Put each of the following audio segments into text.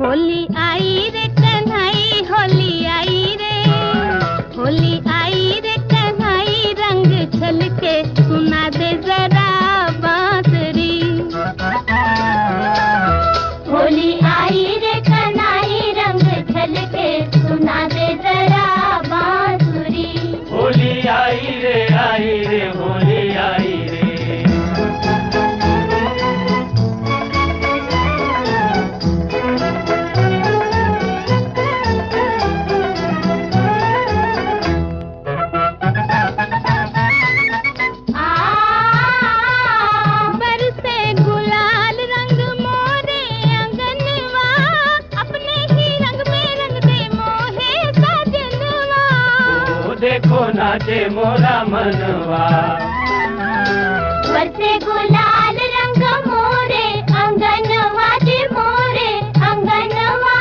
होली आई रे कन्हई होली आई रे। होली आई रे कन्हई रंग छलके सुना दे जरा बांसुरी। होली आई रे कन्हई रंग छलके सुना दे जरा बांसुरी। होली आई रे नाचे मोरा मनवा। वरसे गुलाल रंग मोरे अंगनवा मोरे, अंगनवा।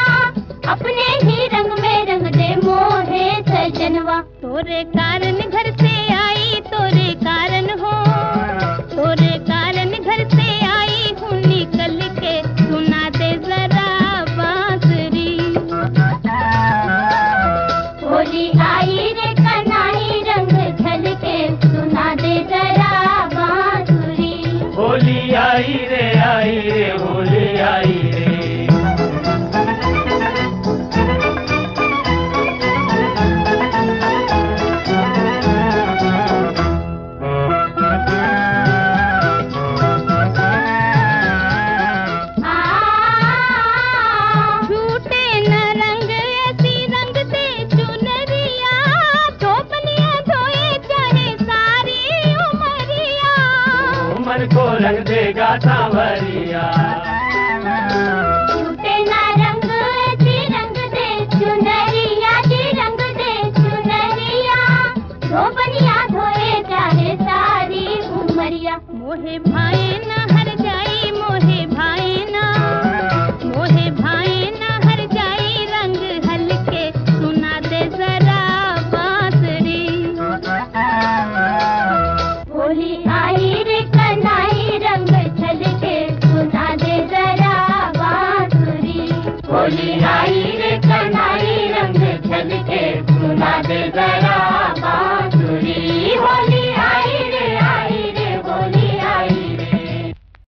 अपने ही रंग में रंग दे मोहे सजनवा। तोरे कारण घर से आई, तोरे कारण हो। तोरे कारण घर से आई, हूँ निकल के सुना दे जरा बांसुरी। होली मन को रंग देगा सांवरिया। मोहे न